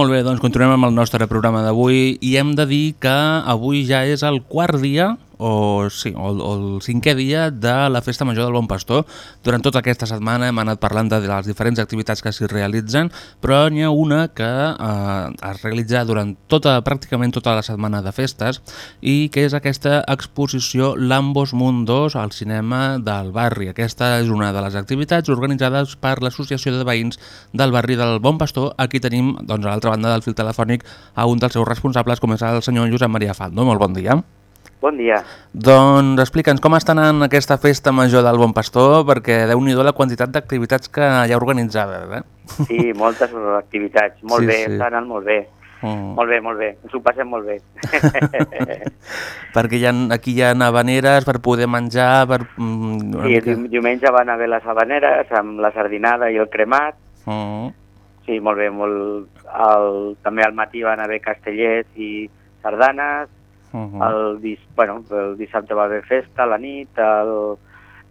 Molt bé, doncs continuem amb el nostre programa d'avui i hem de dir que avui ja és el quart dia o, sí, o, o el cinquè dia de la Festa Major del Bon Pastor. Durant tota aquesta setmana hem anat parlant de les diferents activitats que s'hi realitzen, però n'hi ha una que eh, es realitza durant tota, pràcticament tota la setmana de festes i que és aquesta exposició Lambos Mundos al cinema del barri. Aquesta és una de les activitats organitzades per l'Associació de Veïns del barri del Bon Pastor. Aquí tenim, doncs, a l'altra banda del fil telefònic, a un dels seus responsables, com és el senyor Josep Maria Faldo. Molt bon dia. Bon dia. Doncs explica'ns com està anant aquesta festa major del Bon Pastor, perquè déu nhi la quantitat d'activitats que hi ha organitzades, eh? Sí, moltes activitats. Molt Sí, bé, sí. està anant molt bé. Mm. Molt bé, molt bé. Ens ho passem molt bé. Perquè hi ha, aquí hi ha havaneres per poder menjar, per... mm, Sí, diumenge van haver les habaneres amb la sardinada i el cremat. Mm. Sí, molt bé. Molt... El... També al matí van haver castellers i sardanes. Mhm. El, dis... bueno, el dissabte va haver festa a la nit. El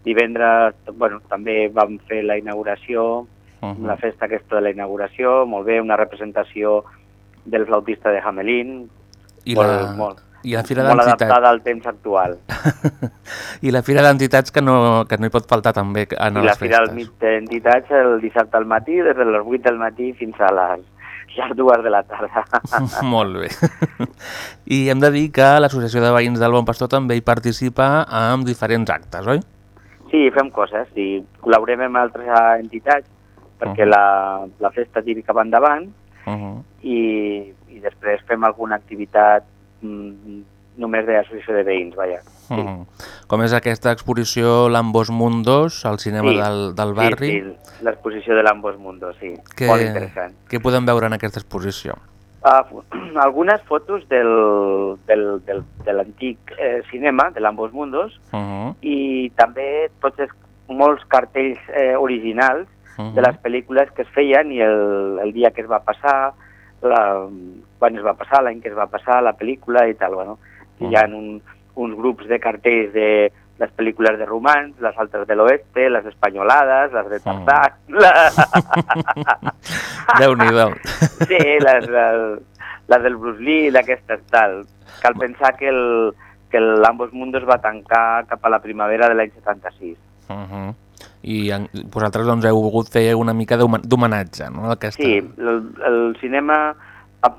divendres bueno, també vam fer la inauguració, Mhm. la festa aquesta de la inauguració, molt bé, una representació del flautista de Hamelin, I molt, la- molt, i la Fira molt adaptada al temps actual. I la Fira d'Entitats que no, que no hi pot faltar també en I les la Fira festes. del Mit d'Entitats el dissabte al matí, des de les 8 del matí fins a les, les 2 de la tarda. Molt bé. I hem de dir que l'Associació de Veïns del Bon Pastor també hi participa amb diferents actes, oi? Sí, fem coses, sí. col·laborem amb altres entitats perquè la, la festa típica va endavant Uh -huh. i, i després fem alguna activitat mm, només de l'associació de veïns, vaja. Uh -huh. Com és aquesta exposició Lambos Mundos al cinema Sí, del, del barri? Sí, sí l'exposició de l'Ambos Mundos, sí. que, Molt interessant. Què podem veure en aquesta exposició? Uh, algunes fotos del, del, del, de l'antic eh, cinema, de l'Ambos Mundos, Uh -huh. i també tots els, molts cartells eh, originals Mhm. de les pel·lícules que es feien i el, el dia que es va passar, la, quan es va passar, l'any que es va passar, la pel·lícula i tal. Bueno. I hi ha un, uns grups de cartells de les pel·lícules de romans, les altres de l'oeste, les espanyolades, les de Tarzán... La... Déu-n'hi-do. Sí, les, les, les del Bruce Lee, d'aquestes tal. Cal pensar que el, que l'Ambos Mundos va tancar cap a la primavera de l'any 76. Uh -huh. I en, vosaltres doncs, heu volgut fer una mica d'homenatge, no? Aquesta... Sí, el, el cinema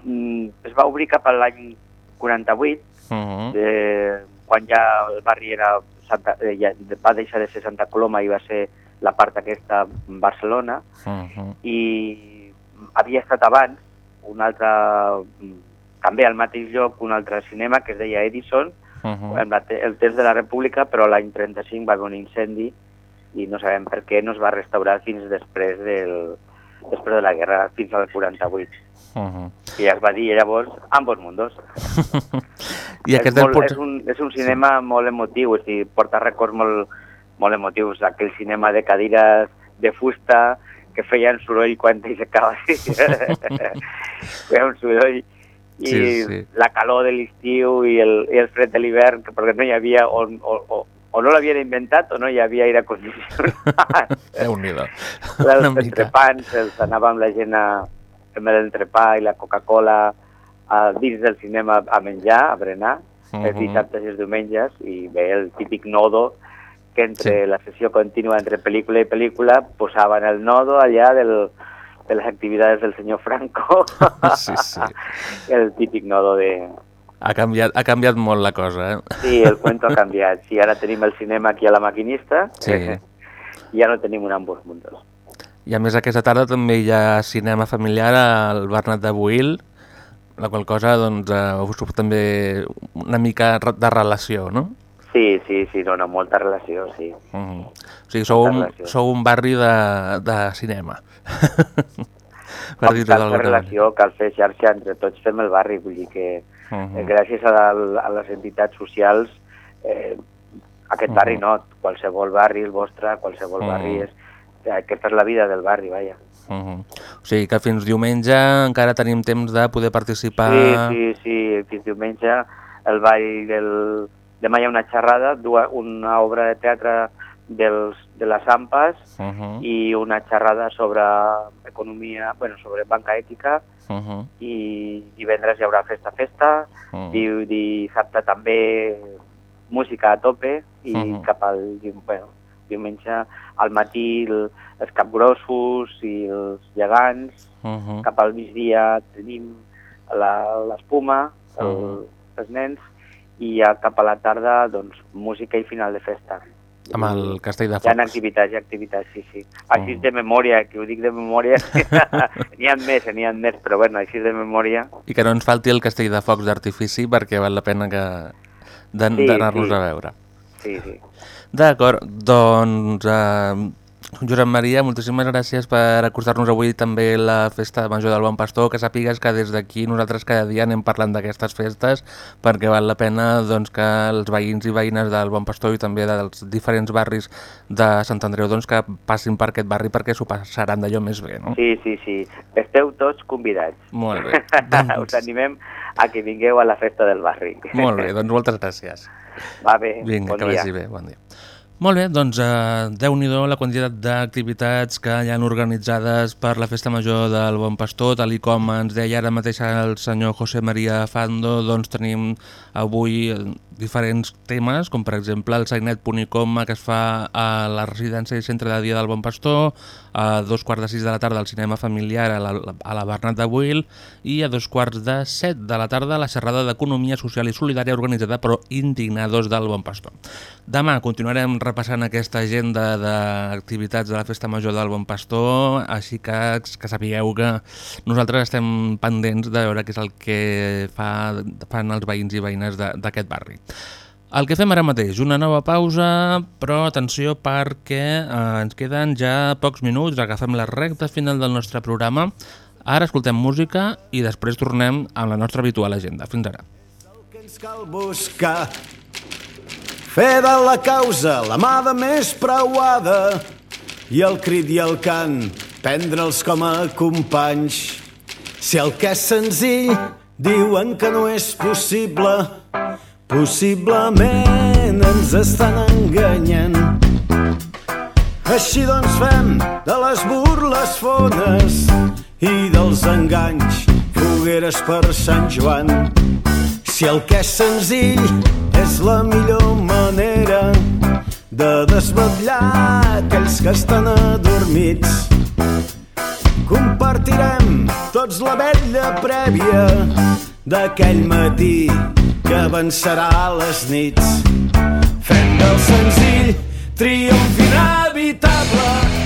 mm, es va obrir cap a l'any 48, Uh -huh. eh, quan ja el barri era Santa, eh, ja va deixar de ser Santa Coloma i va ser la part aquesta Barcelona, Uh -huh. i havia estat abans un altre, també al mateix lloc, un altre cinema que es deia Edison, Uh -huh. en la, te- el temps de la República, però l'any 35 va haver un incendi i no sabem per què no es va restaurar fins després del després de la guerra, fins al 48. Uh -huh. I es va dir llavors Ambos Mundos. I aquest és, molt, és, un, és un cinema sí. molt emotiu, és dir, porta records molt, molt emotius, aquell cinema de cadires de fusta que feien soroll quan t'aixecava. Feia un soroll i Sí, sí. la calor de l'estiu i, el, i el fred de l'hivern, perquè no hi havia, o, o, o, o no l'havien inventat o no hi havia aire condicionat. Déu-n'hi-do. Els entrepans, els anàvem la gent a fer l'entrepà i la Coca-Cola a dins del cinema a menjar, a berenar, els Mhm. dissabtes i els diumenges, i bé, el típic nodo que entre Sí. la sessió contínua entre pel·lícula i pel·lícula posaven el nodo allà del, de les activitats del senyor Franco, Sí, sí. el típic nodo de... Ha canviat, ha canviat molt la cosa, eh? Sí, el cuento ha canviat. Sí, ara tenim el cinema aquí a la maquinista, Sí. i ja no tenim un ambos mundos. I a més aquesta tarda també hi ha cinema familiar al Bernat de Buil, la qual cosa doncs, eh, us surt també una mica de relació, no? Sí, sí, sí, no, no, molta relació, sí. Uh -huh. O sigui, sou un, relació. sou un barri de, de cinema. per dir-ho cal fer relació, cal fer xarxa entre tots, fem el barri, vull dir que Uh -huh. eh, gràcies a, la, a les entitats socials eh, aquest Mhm. barri no, qualsevol barri, el vostre, qualsevol Mhm. barri és eh, aquesta és la vida del barri, vaja. Uh -huh. O sigui que fins diumenge encara tenim temps de poder participar... Sí, sí, sí, fins diumenge el ball del... Demà hi ha una xerrada, una obra de teatre dels, de les AMPAs Uh -huh. i una xerrada sobre economia, bueno, sobre banca ètica Uh -huh. i divendres hi haurà festa festa, Mm. di, dissabte també música a tope i Mhm. cap al bueno, diumenge al matí el, els capgrossos i els gegants, Uh -huh. cap al migdia tenim la- l'espuma, el, Mhm. els nens, i ja cap a la tarda doncs, música i final de festa. Amb el Castell de Hi ha Focs. activitats, hi ha activitats, sí, sí. Així de memòria, que ho dic de memòria, n'hi ha més, n'hi ha més, però bueno, així de memòria. I que no ens falti el Castell de Focs d'artifici perquè val la pena que d'an- Sí, d'anar-los sí. a veure. Sí, sí. D'acord, doncs eh, Josep Maria, moltíssimes gràcies per acostar-nos avui també la festa major del Bon Pastor, que sàpigues que des d'aquí nosaltres cada dia anem parlant d'aquestes festes perquè val la pena doncs, que els veïns i veïnes del Bon Pastor i també dels diferents barris de Sant Andreu doncs, que passin per aquest barri perquè s'ho passaran d'allò més bé, no? Sí, sí, sí. Esteu tots convidats. Molt bé. Us animem a que vingueu a la festa del barri. Molt bé, doncs moltes gràcies. Va bé, Vinga, bon que dia. vagi bé, bon dia. Molt bé, doncs eh, déu-n'hi-do la quantitat d'activitats que hi han organitzades per la Festa Major del Bon Pastor, tal com ens deia ara mateix el senyor José María Fando, doncs tenim avui eh, diferents temes, com per exemple el Sainet Punicoma que es fa a la residència i centre de dia del Bon Pastor, a dos quarts de sis de la tarda al cinema familiar a la, a la Bernat de Buil i a dos quarts de set de la tarda a la xerrada d'Economia Social i Solidària organitzada per Indignados del Bon Pastor. Demà continuarem repassant aquesta agenda d'activitats de la Festa Major del Bon Pastor, així que, que sapigueu que nosaltres estem pendents de veure què és el que fa, fan els veïns i veïnes d'aquest barri. El que fem ara mateix, una nova pausa, però atenció perquè eh, ens queden ja pocs minuts, agafem la recta final del nostre programa, ara escoltem música i després tornem amb la nostra habitual agenda. Fins ara. ens cal buscar. Fer de la causa la mà de més preuada i el crit i el cant prendre'ls com a companys. Si el que és senzill diuen que no és possible, possiblement ens estan enganyant. Així doncs fem de les burles fones i dels enganys fogueres per Sant Joan. Si el que és senzill és la millor manera de desvetllar aquells que estan adormits, compartirem tots la vella prèvia d'aquell matí que avançarà a les nits. Fem del senzill triomf inevitable,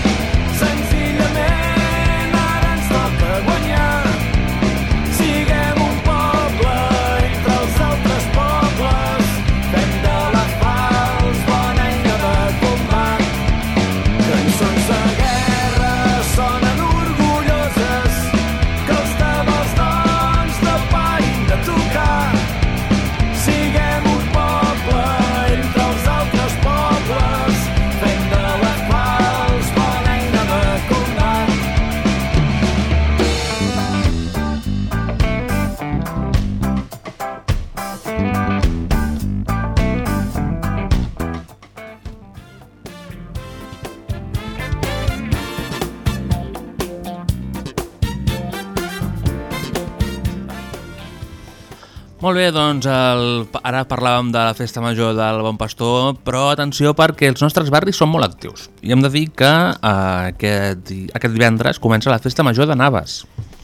Molt bé, doncs el, ara parlàvem de la festa major del Bon Pastor, però atenció perquè els nostres barris són molt actius. I hem de dir que eh, aquest, aquest divendres comença la festa major de Naves.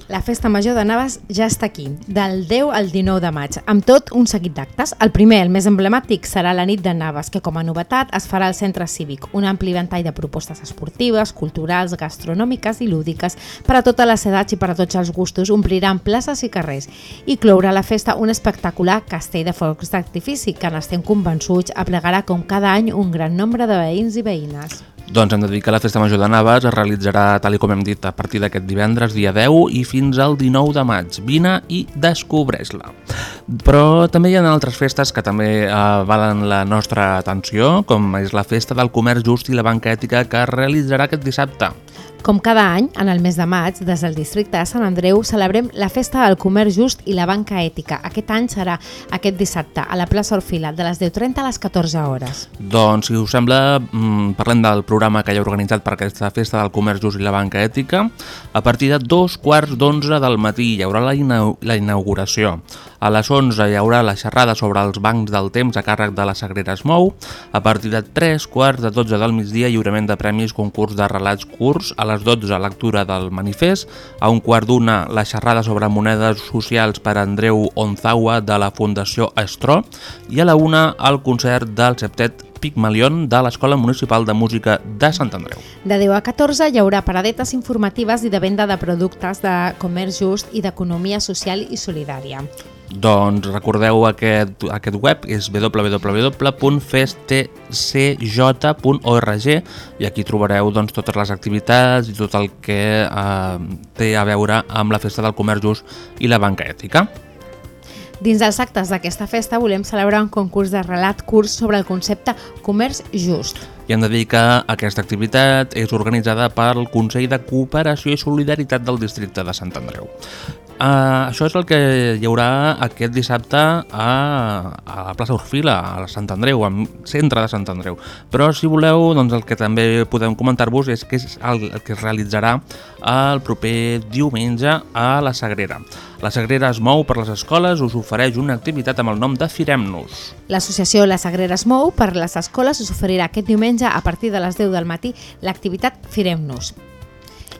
La festa major de Navas ja està aquí, del 10 al 19 de maig, amb tot un seguit d'actes. El primer, el més emblemàtic, serà la nit de Navas, que com a novetat es farà al centre cívic, un ampli ventall de propostes esportives, culturals, gastronòmiques i lúdiques per a totes les edats i per a tots els gustos, ompliran places i carrers. I clourà la festa un espectacular castell de focs d'artifici que n'estem convençuts aplegarà com cada any un gran nombre de veïns i veïnes. Doncs hem de dir que la festa major de Naves es realitzarà, tal i com hem dit, a partir d'aquest divendres, dia 10, i fins al 19 de maig. Vine i descobreix-la. Però també hi ha altres festes que també eh, valen la nostra atenció, com és la festa del comerç just i la banca ètica que es realitzarà aquest dissabte. Com cada any, en el mes de maig, des del districte de Sant Andreu, celebrem la Festa del Comerç Just i la Banca Ètica. Aquest any serà aquest dissabte, a la plaça Orfila, de les 10.30 a les 14 hores. Doncs, si us sembla, mm, parlem del programa que hi ha organitzat per aquesta festa del comerç just i la banca ètica. A partir de dos quarts d'onze del matí hi haurà la, la inauguració. A les 11 hi haurà la xerrada sobre els bancs del temps a càrrec de la Sagrera es mou. A partir de 3 quarts de 12 del migdia, lliurament de premis, concurs de relats curts. A les 12, lectura del manifest. A un quart d'una, la xerrada sobre monedes socials per Andreu Onzaua de la Fundació Estró. I a la una, el concert del septet Pigmalion de l'Escola Municipal de Música de Sant Andreu. De 10 a 14 hi haurà paradetes informatives i de venda de productes de comerç just i d'economia social i solidària. Doncs recordeu aquest, aquest web, és www.festcj.org i aquí trobareu doncs, totes les activitats i tot el que eh, té a veure amb la Festa del Comerç Just i la Banca Ètica. Dins dels actes d'aquesta festa volem celebrar un concurs de relat curs sobre el concepte comerç just. I hem de dir que aquesta activitat és organitzada pel Consell de Cooperació i Solidaritat del Districte de Sant Andreu. Uh, això és el que hi haurà aquest dissabte a, a la plaça Orfila, a Sant Andreu, al centre de Sant Andreu. Però si voleu, doncs el que també podem comentar-vos és que és el, el que es realitzarà el proper diumenge a la Sagrera. La Sagrera es mou per les escoles, us ofereix una activitat amb el nom de Firem-nos. L'associació La Sagrera es mou per les escoles us oferirà aquest diumenge a partir de les 10 del matí l'activitat Firem-nos.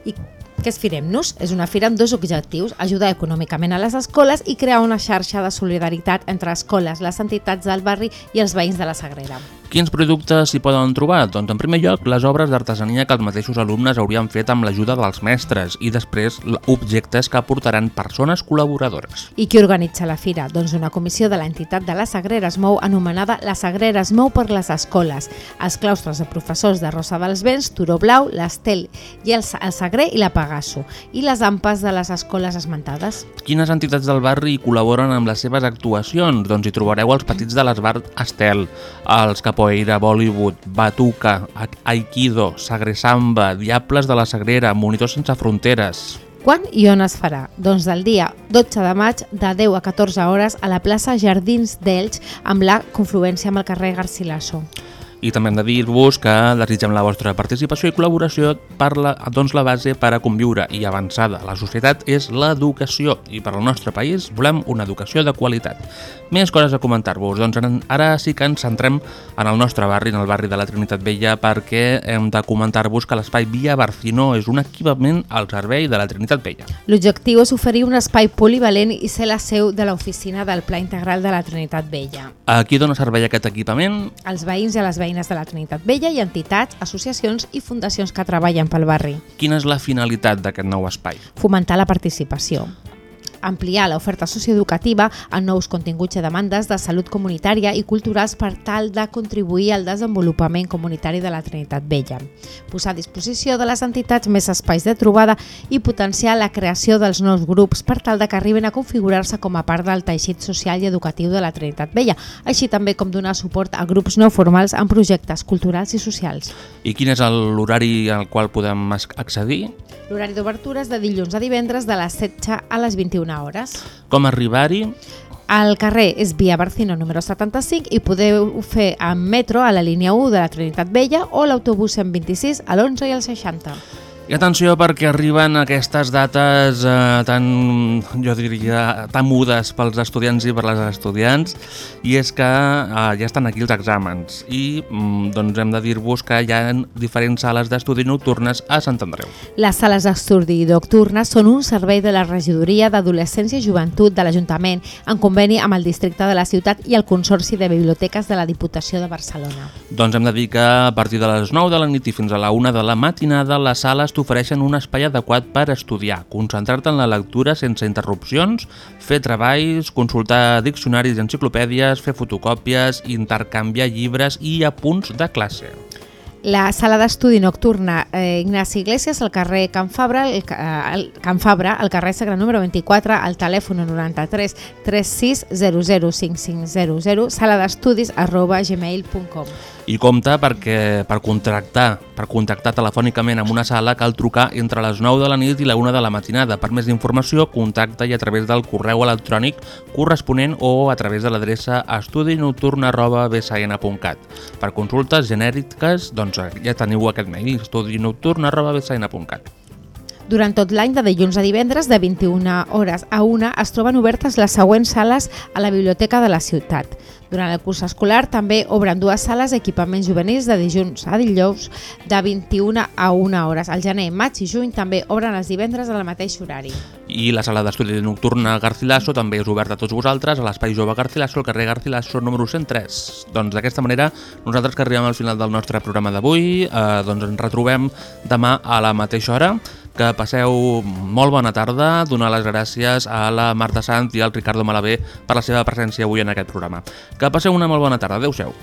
I què és Firem-nos? És una fira amb dos objectius, ajudar econòmicament a les escoles i crear una xarxa de solidaritat entre escoles, les entitats del barri i els veïns de la Sagrera. Quins productes s'hi poden trobar? Doncs en primer lloc les obres d'artesania que els mateixos alumnes haurien fet amb l'ajuda dels mestres i després objectes que aportaran persones col·laboradores. I qui organitza la fira? Doncs una comissió de l'entitat de la Sagrera es mou anomenada La Sagrera es mou per les escoles, els claustres de professors de Rosa dels Vents, Turó Blau, l'Estel i el, el Sagrer i la Pegaso, i les ampes de les escoles esmentades. Quines entitats del barri col·laboren amb les seves actuacions? Doncs hi trobareu els petits de l'Esbart Estel, els Capoeira, Bollywood, Batuca, Aikido, Sagre Samba, Diables de la Sagrera, Monitors Sense Fronteres... Quan i on es farà? Doncs del dia 12 de maig de 10 a 14 hores a la plaça Jardins d'Elx amb la confluència amb el carrer Garcilaso. I també hem de dir-vos que desitgem la vostra participació i col·laboració per la, doncs la base per a conviure i avançar de la societat és l'educació i per al nostre país volem una educació de qualitat. Més coses a comentar-vos, doncs ara sí que ens centrem en el nostre barri, en el barri de la Trinitat Vella, perquè hem de comentar-vos que l'espai Via Barcino és un equipament al servei de la Trinitat Vella. L'objectiu és oferir un espai polivalent i ser la seu de l'oficina del Pla Integral de la Trinitat Vella. A qui dona servei aquest equipament? als veïns i a les veïnes de la Trinitat Vella i entitats, associacions i fundacions que treballen pel barri. Quina és la finalitat d'aquest nou espai? Fomentar la participació ampliar l'oferta socioeducativa en nous continguts i demandes de salut comunitària i culturals per tal de contribuir al desenvolupament comunitari de la Trinitat Vella, posar a disposició de les entitats més espais de trobada i potenciar la creació dels nous grups per tal de que arriben a configurar-se com a part del teixit social i educatiu de la Trinitat Vella, així també com donar suport a grups no formals en projectes culturals i socials. I quin és el- l'horari al qual podem accedir? L'horari d'obertura és de dilluns a divendres de les 16 a les 21 hores. Com arribar-hi? El carrer és Via Barcino número 75 i podeu fer amb metro a la línia 1 de la Trinitat Vella o l'autobús 126 a l'11 i al 60. I atenció perquè arriben aquestes dates eh, tan, jo diria, tan mudes pels estudiants i per les estudiants i és que eh, ja estan aquí els exàmens i mm, doncs hem de dir-vos que hi ha diferents sales d'estudi nocturnes a Sant Andreu. Les sales d'estudi nocturnes són un servei de la Regidoria d'Adolescència i Joventut de l'Ajuntament en conveni amb el districte de la ciutat i el Consorci de Biblioteques de la Diputació de Barcelona. Doncs hem de dir que a partir de les 9 de la nit i fins a la 1 de la matinada les sales t'ofereixen un espai adequat per estudiar, concentrar-te en la lectura sense interrupcions, fer treballs, consultar diccionaris i enciclopèdies, fer fotocòpies, intercanviar llibres i apunts de classe. La sala d'estudi nocturna eh, Ignasi Iglesias al carrer Can Fabra, el, el, Can Fabra, al carrer Segre número 24, al telèfon 93 36 00 5500, sala d'estudis arroba gmail.com. I compte perquè per contractar, per contactar telefònicament amb una sala cal trucar entre les 9 de la nit i la 1 de la matinada. Per més informació, contacta i a través del correu electrònic corresponent o a través de l'adreça estudinocturn.bsn.cat. Per consultes genèriques, doncs ja teniu aquest mail, estudinocturn.bsn.cat. Durant tot l'any, de dilluns a divendres, de 21 hores a 1, es troben obertes les següents sales a la Biblioteca de la ciutat. Durant el curs escolar també obren dues sales d'equipaments juvenils de dilluns a dijous de 21 a 1 hores. Al gener, maig i juny també obren els divendres al mateix horari. I la sala d'estudi nocturna Garcilaso també és oberta a tots vosaltres a l'Espai Jove Garcilaso, al carrer Garcilaso número 103. Doncs d'aquesta manera, nosaltres que arribem al final del nostre programa d'avui, eh, doncs ens retrobem demà a la mateixa hora. Que passeu molt bona tarda, donar les gràcies a la Marta Sant i al Ricardo Malavé per la seva presència avui en aquest programa. Que passeu una molt bona tarda. Adéu-siau.